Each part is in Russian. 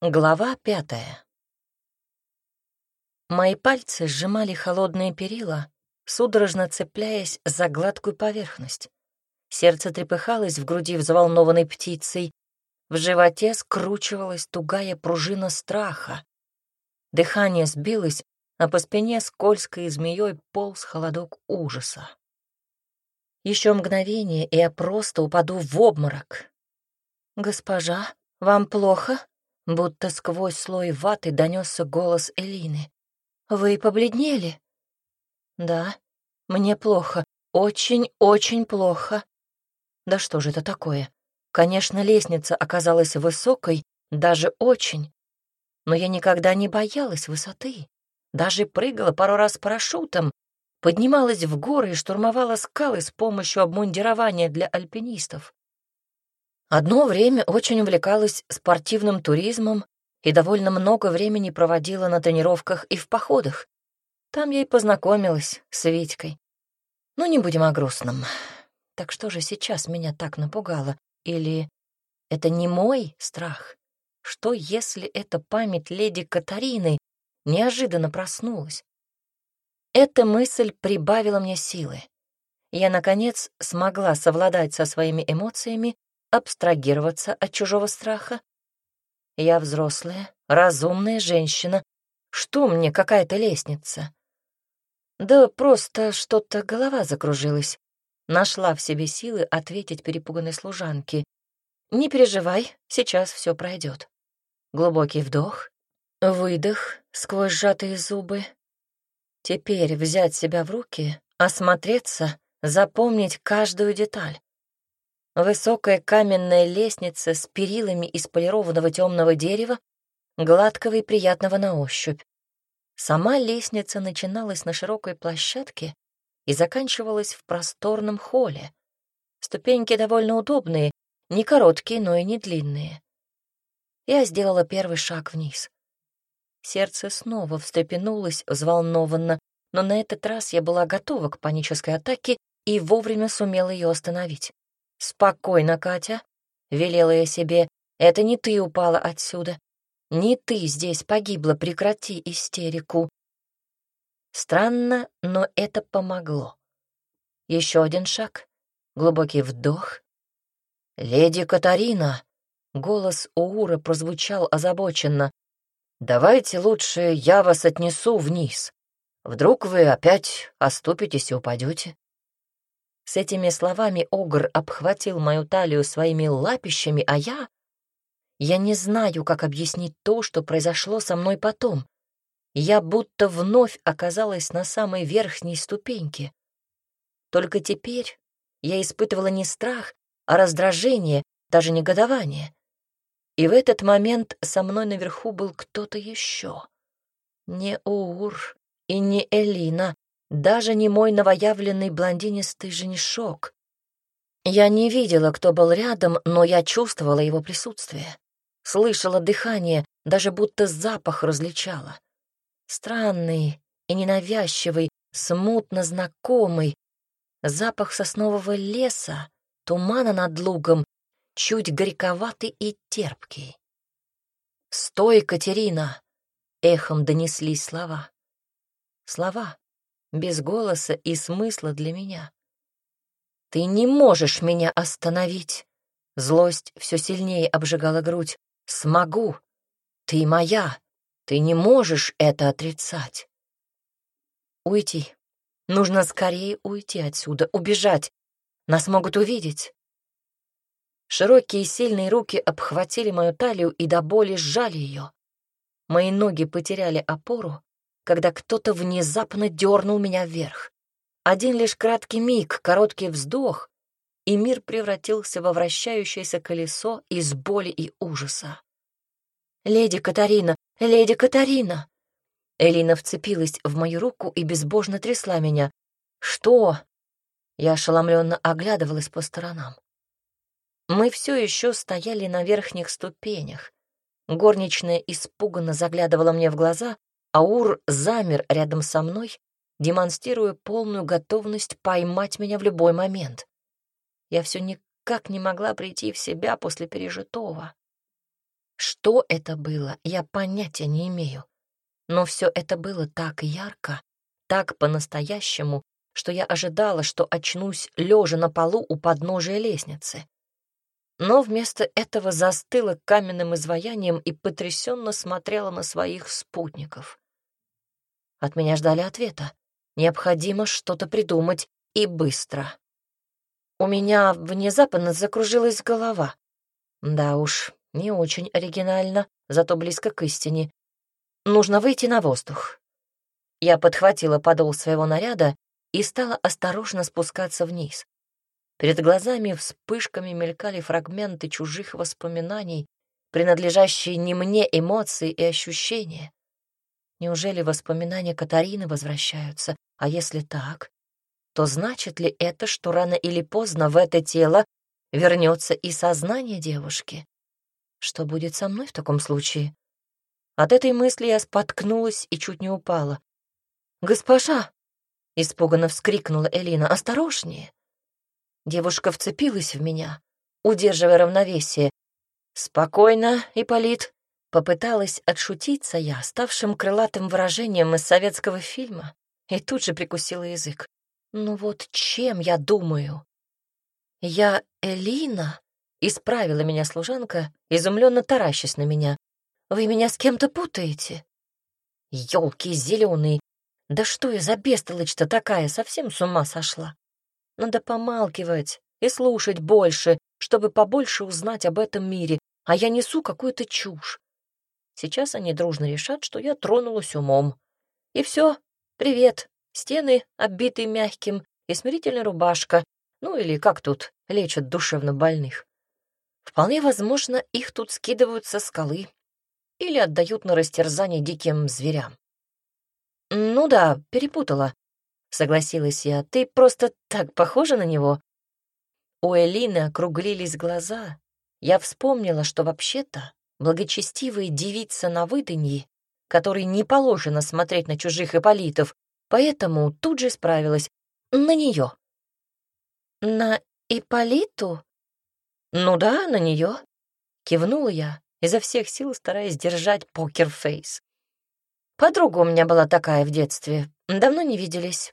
Глава пятая. Мои пальцы сжимали холодные перила, судорожно цепляясь за гладкую поверхность. Сердце трепыхалось в груди взволнованной птицей, в животе скручивалась тугая пружина страха. Дыхание сбилось, а по спине скользкой змеей полз холодок ужаса. Еще мгновение, и я просто упаду в обморок. «Госпожа, вам плохо?» Будто сквозь слой ваты донесся голос Элины. «Вы побледнели?» «Да, мне плохо, очень-очень плохо». «Да что же это такое? Конечно, лестница оказалась высокой, даже очень. Но я никогда не боялась высоты. Даже прыгала пару раз парашютом, поднималась в горы и штурмовала скалы с помощью обмундирования для альпинистов. Одно время очень увлекалась спортивным туризмом и довольно много времени проводила на тренировках и в походах. Там я и познакомилась с Витькой. Но не будем о грустном. Так что же сейчас меня так напугало? Или это не мой страх? Что, если эта память леди Катарины неожиданно проснулась? Эта мысль прибавила мне силы. Я, наконец, смогла совладать со своими эмоциями абстрагироваться от чужого страха. Я взрослая, разумная женщина. Что мне какая-то лестница? Да просто что-то голова закружилась. Нашла в себе силы ответить перепуганной служанке. «Не переживай, сейчас все пройдет». Глубокий вдох, выдох сквозь сжатые зубы. Теперь взять себя в руки, осмотреться, запомнить каждую деталь. Высокая каменная лестница с перилами из полированного темного дерева, гладкого и приятного на ощупь. Сама лестница начиналась на широкой площадке и заканчивалась в просторном холле. Ступеньки довольно удобные, не короткие, но и не длинные. Я сделала первый шаг вниз. Сердце снова встрепенулось взволнованно, но на этот раз я была готова к панической атаке и вовремя сумела ее остановить. «Спокойно, Катя», — велела я себе, — «это не ты упала отсюда. Не ты здесь погибла, прекрати истерику». Странно, но это помогло. Еще один шаг, глубокий вдох. «Леди Катарина!» — голос Уура прозвучал озабоченно. «Давайте лучше я вас отнесу вниз. Вдруг вы опять оступитесь и упадете. С этими словами Огр обхватил мою талию своими лапищами, а я... Я не знаю, как объяснить то, что произошло со мной потом. Я будто вновь оказалась на самой верхней ступеньке. Только теперь я испытывала не страх, а раздражение, даже негодование. И в этот момент со мной наверху был кто-то еще. Не Уур и не Элина, даже не мой новоявленный блондинистый женишок. Я не видела, кто был рядом, но я чувствовала его присутствие. Слышала дыхание, даже будто запах различала. Странный и ненавязчивый, смутно знакомый. Запах соснового леса, тумана над лугом, чуть горьковатый и терпкий. «Стой, Катерина!» — эхом донеслись слова. Слова, без голоса и смысла для меня. «Ты не можешь меня остановить!» Злость все сильнее обжигала грудь. «Смогу! Ты моя! Ты не можешь это отрицать!» «Уйти! Нужно скорее уйти отсюда, убежать! Нас могут увидеть!» Широкие сильные руки обхватили мою талию и до боли сжали ее. Мои ноги потеряли опору, когда кто-то внезапно дернул меня вверх. Один лишь краткий миг, короткий вздох, и мир превратился во вращающееся колесо из боли и ужаса. «Леди Катарина! Леди Катарина!» Элина вцепилась в мою руку и безбожно трясла меня. «Что?» Я ошеломленно оглядывалась по сторонам. Мы все еще стояли на верхних ступенях. Горничная испуганно заглядывала мне в глаза, Аур замер рядом со мной, демонстрируя полную готовность поймать меня в любой момент. Я все никак не могла прийти в себя после пережитого. Что это было, я понятия не имею. Но все это было так ярко, так по-настоящему, что я ожидала, что очнусь лежа на полу у подножия лестницы. Но вместо этого застыла каменным изваянием и потрясенно смотрела на своих спутников. От меня ждали ответа. Необходимо что-то придумать, и быстро. У меня внезапно закружилась голова. Да уж, не очень оригинально, зато близко к истине. Нужно выйти на воздух. Я подхватила подол своего наряда и стала осторожно спускаться вниз. Перед глазами вспышками мелькали фрагменты чужих воспоминаний, принадлежащие не мне эмоции и ощущения. Неужели воспоминания Катарины возвращаются? А если так, то значит ли это, что рано или поздно в это тело вернется и сознание девушки? Что будет со мной в таком случае? От этой мысли я споткнулась и чуть не упала. «Госпожа!» — испуганно вскрикнула Элина. «Осторожнее!» Девушка вцепилась в меня, удерживая равновесие. «Спокойно, Ипполит!» Попыталась отшутиться я, ставшим крылатым выражением из советского фильма, и тут же прикусила язык. «Ну вот чем я думаю?» «Я Элина?» — исправила меня служанка, изумленно таращась на меня. «Вы меня с кем-то путаете?» «Елки зеленые! Да что я за бестолочь-то такая, совсем с ума сошла? Надо помалкивать и слушать больше, чтобы побольше узнать об этом мире, а я несу какую-то чушь. Сейчас они дружно решат, что я тронулась умом. И все, привет, стены, оббитые мягким, и смирительная рубашка, ну или как тут лечат душевно больных. Вполне возможно, их тут скидывают со скалы или отдают на растерзание диким зверям. «Ну да, перепутала», — согласилась я. «Ты просто так похожа на него». У Элины округлились глаза. Я вспомнила, что вообще-то благочестивая девица на выданье, которой не положено смотреть на чужих иполитов, поэтому тут же справилась на нее. «На Иполиту?» «Ну да, на нее», — кивнула я, изо всех сил стараясь держать покерфейс. Подруга у меня была такая в детстве, давно не виделись.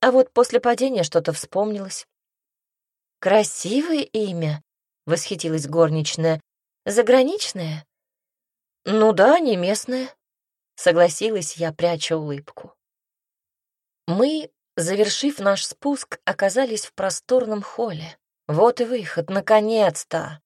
А вот после падения что-то вспомнилось. «Красивое имя», — восхитилась горничная. «Заграничное?» «Ну да, не местное», — согласилась я, пряча улыбку. Мы Завершив наш спуск, оказались в просторном холле. Вот и выход, наконец-то!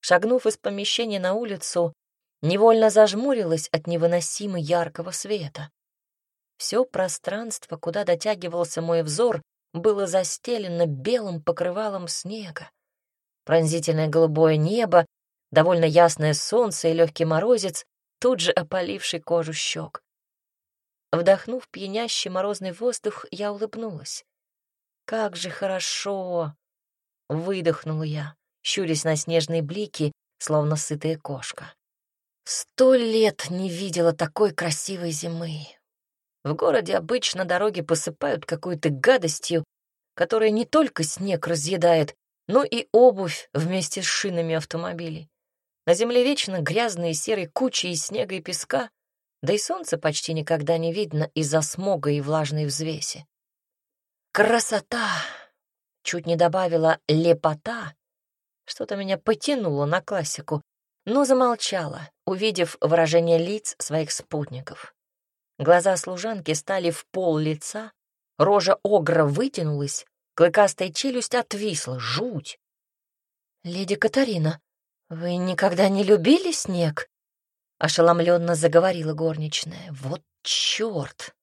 Шагнув из помещения на улицу, невольно зажмурилась от невыносимо яркого света. Все пространство, куда дотягивался мой взор, было застелено белым покрывалом снега. Пронзительное голубое небо, довольно ясное солнце и легкий морозец, тут же опаливший кожу щек. Вдохнув пьянящий морозный воздух, я улыбнулась. «Как же хорошо!» — выдохнула я, щурясь на снежные блики, словно сытая кошка. Сто лет не видела такой красивой зимы. В городе обычно дороги посыпают какой-то гадостью, которая не только снег разъедает, но и обувь вместе с шинами автомобилей. На земле вечно грязные серые кучи из снега и песка, да и солнца почти никогда не видно из-за смога и влажной взвеси. Красота! Чуть не добавила лепота. Что-то меня потянуло на классику, но замолчала, увидев выражение лиц своих спутников. Глаза служанки стали в пол лица, рожа огра вытянулась, клыкастая челюсть отвисла, жуть. «Леди Катарина, вы никогда не любили снег?» ошеломленно заговорила горничная. Вот черт!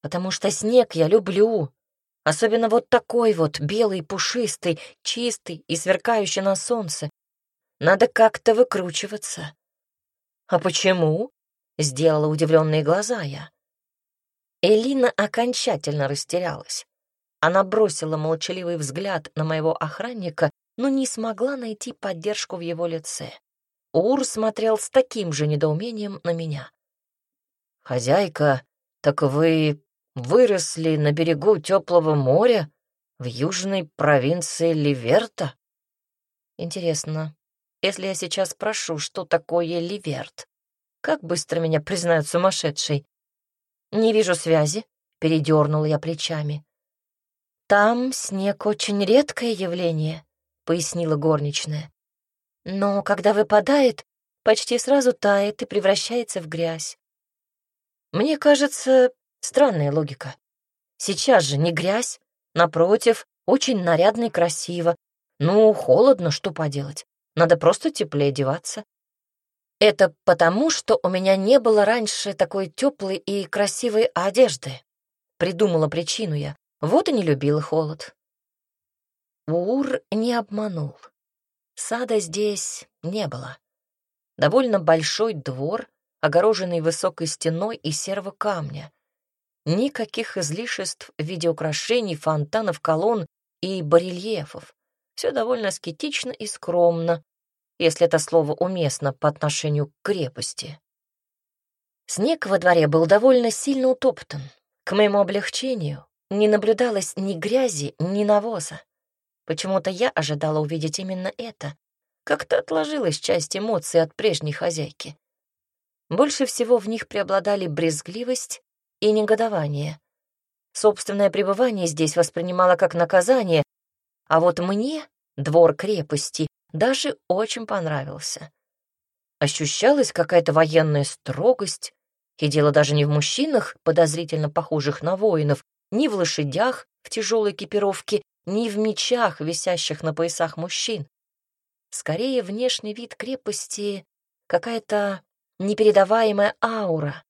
Потому что снег я люблю. Особенно вот такой вот, белый, пушистый, чистый и сверкающий на солнце. Надо как-то выкручиваться. А почему? Сделала удивленные глаза я. Элина окончательно растерялась. Она бросила молчаливый взгляд на моего охранника, но не смогла найти поддержку в его лице. Ур смотрел с таким же недоумением на меня. «Хозяйка, так вы выросли на берегу теплого моря в южной провинции Ливерта?» «Интересно, если я сейчас спрошу, что такое ливерт? Как быстро меня признают сумасшедшей? Не вижу связи, передернула я плечами. Там снег очень редкое явление, пояснила горничная. Но когда выпадает, почти сразу тает и превращается в грязь. Мне кажется, странная логика. Сейчас же не грязь, напротив, очень нарядно и красиво. Ну, холодно, что поделать. Надо просто теплее одеваться. Это потому, что у меня не было раньше такой теплой и красивой одежды. Придумала причину я. Вот и не любила холод. Ур не обманул. Сада здесь не было. Довольно большой двор, огороженный высокой стеной из серого камня. Никаких излишеств в виде украшений, фонтанов, колонн и барельефов. Все довольно аскетично и скромно, если это слово уместно по отношению к крепости. Снег во дворе был довольно сильно утоптан. К моему облегчению не наблюдалось ни грязи, ни навоза. Почему-то я ожидала увидеть именно это. Как-то отложилась часть эмоций от прежней хозяйки. Больше всего в них преобладали брезгливость и негодование. Собственное пребывание здесь воспринимала как наказание, а вот мне двор крепости даже очень понравился. Ощущалась какая-то военная строгость, и дело даже не в мужчинах, подозрительно похожих на воинов, ни в лошадях в тяжелой экипировке, ни в мечах, висящих на поясах мужчин. Скорее, внешний вид крепости — какая-то непередаваемая аура,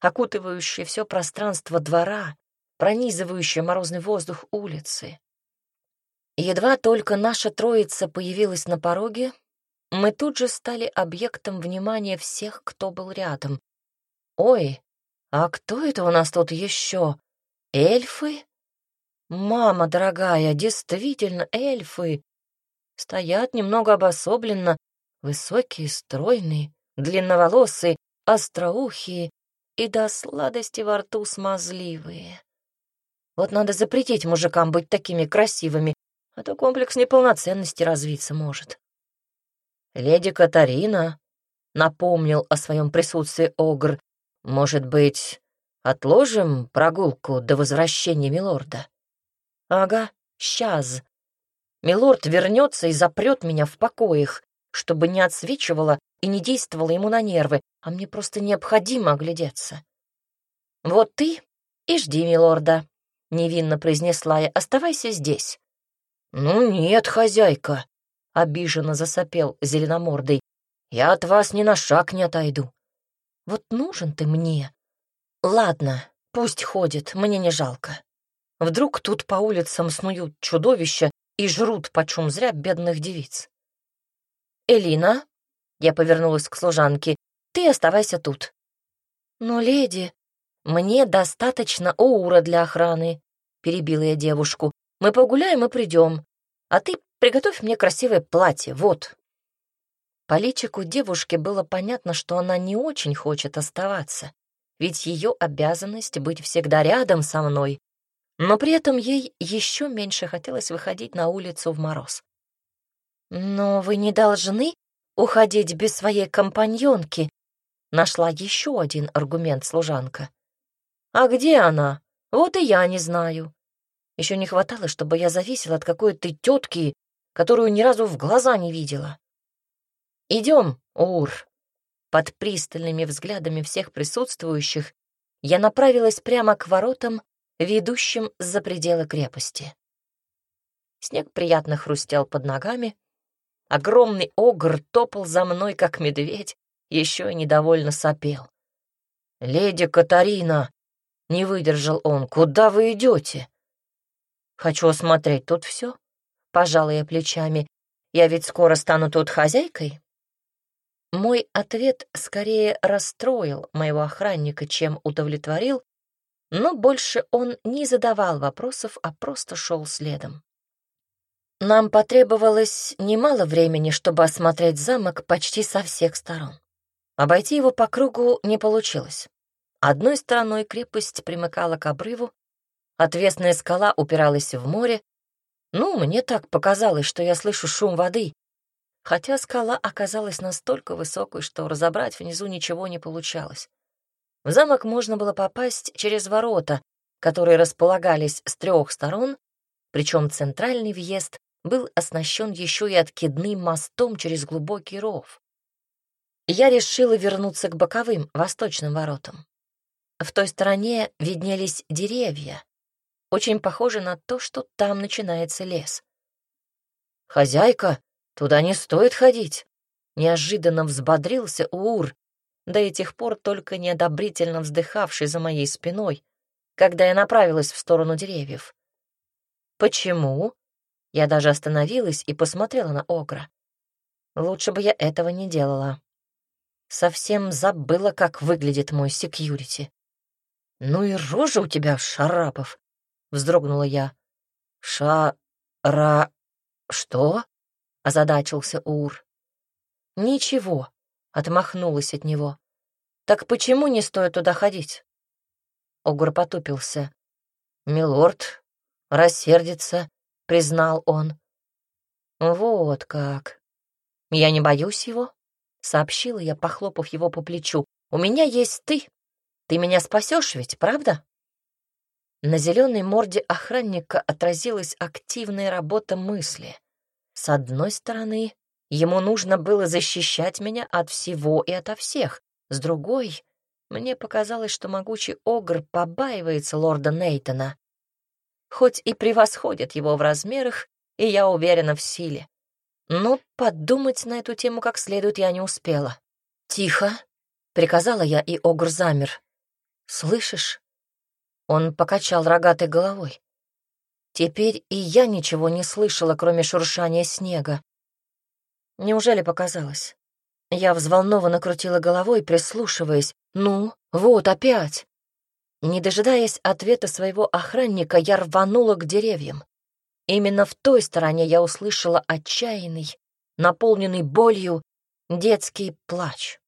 окутывающая все пространство двора, пронизывающая морозный воздух улицы. Едва только наша троица появилась на пороге, мы тут же стали объектом внимания всех, кто был рядом. «Ой, а кто это у нас тут еще? Эльфы?» «Мама дорогая, действительно эльфы!» Стоят немного обособленно, высокие, стройные, длинноволосые, остроухие и до сладости во рту смазливые. Вот надо запретить мужикам быть такими красивыми, а то комплекс неполноценности развиться может. «Леди Катарина», — напомнил о своем присутствии Огр, «может быть, отложим прогулку до возвращения Милорда?» «Ага, сейчас. Милорд вернется и запрет меня в покоях, чтобы не отсвечивало и не действовало ему на нервы, а мне просто необходимо оглядеться. «Вот ты и жди, милорда», — невинно произнесла я, — «оставайся здесь». «Ну нет, хозяйка», — обиженно засопел зеленомордый, — «я от вас ни на шаг не отойду». «Вот нужен ты мне». «Ладно, пусть ходит, мне не жалко. Вдруг тут по улицам снуют чудовища и жрут почем зря бедных девиц». «Элина», — я повернулась к служанке, — «ты оставайся тут». «Но, леди, мне достаточно Оура для охраны», — перебила я девушку. Мы погуляем и придем. А ты приготовь мне красивое платье, вот». По личику девушки было понятно, что она не очень хочет оставаться, ведь ее обязанность быть всегда рядом со мной, но при этом ей еще меньше хотелось выходить на улицу в мороз. «Но вы не должны уходить без своей компаньонки», нашла еще один аргумент служанка. «А где она? Вот и я не знаю. Еще не хватало, чтобы я зависела от какой-то тетки, которую ни разу в глаза не видела. Идем, Ур. Под пристальными взглядами всех присутствующих я направилась прямо к воротам, ведущим за пределы крепости. Снег приятно хрустел под ногами. Огромный огр топал за мной, как медведь, еще и недовольно сопел. «Леди Катарина!» — не выдержал он. «Куда вы идете?» Хочу осмотреть тут все. Пожалуй, плечами. Я ведь скоро стану тут хозяйкой. Мой ответ скорее расстроил моего охранника, чем удовлетворил, но больше он не задавал вопросов, а просто шел следом. Нам потребовалось немало времени, чтобы осмотреть замок почти со всех сторон. Обойти его по кругу не получилось. Одной стороной крепость примыкала к обрыву, Отвесная скала упиралась в море. Ну, мне так показалось, что я слышу шум воды. хотя скала оказалась настолько высокой, что разобрать внизу ничего не получалось. В замок можно было попасть через ворота, которые располагались с трех сторон, причем центральный въезд был оснащен еще и откидным мостом через глубокий ров. Я решила вернуться к боковым, восточным воротам. В той стороне виднелись деревья, очень похоже на то, что там начинается лес. «Хозяйка, туда не стоит ходить!» Неожиданно взбодрился Уур, до этих пор только неодобрительно вздыхавший за моей спиной, когда я направилась в сторону деревьев. «Почему?» Я даже остановилась и посмотрела на Огра. Лучше бы я этого не делала. Совсем забыла, как выглядит мой секьюрити. «Ну и рожа у тебя, Шарапов!» — вздрогнула я. «Ша-ра... что?» — озадачился Ур. «Ничего», — отмахнулась от него. «Так почему не стоит туда ходить?» Огур потупился. «Милорд рассердится», — признал он. «Вот как. Я не боюсь его», — сообщила я, похлопав его по плечу. «У меня есть ты. Ты меня спасешь ведь, правда?» На зеленой морде охранника отразилась активная работа мысли. С одной стороны, ему нужно было защищать меня от всего и ото всех. С другой, мне показалось, что могучий огр побаивается лорда Нейтона. Хоть и превосходит его в размерах, и я уверена в силе. Но подумать на эту тему как следует я не успела. «Тихо!» — приказала я, и огр замер. «Слышишь?» Он покачал рогатой головой. Теперь и я ничего не слышала, кроме шуршания снега. Неужели показалось? Я взволнованно крутила головой, прислушиваясь. «Ну, вот опять!» Не дожидаясь ответа своего охранника, я рванула к деревьям. Именно в той стороне я услышала отчаянный, наполненный болью, детский плач.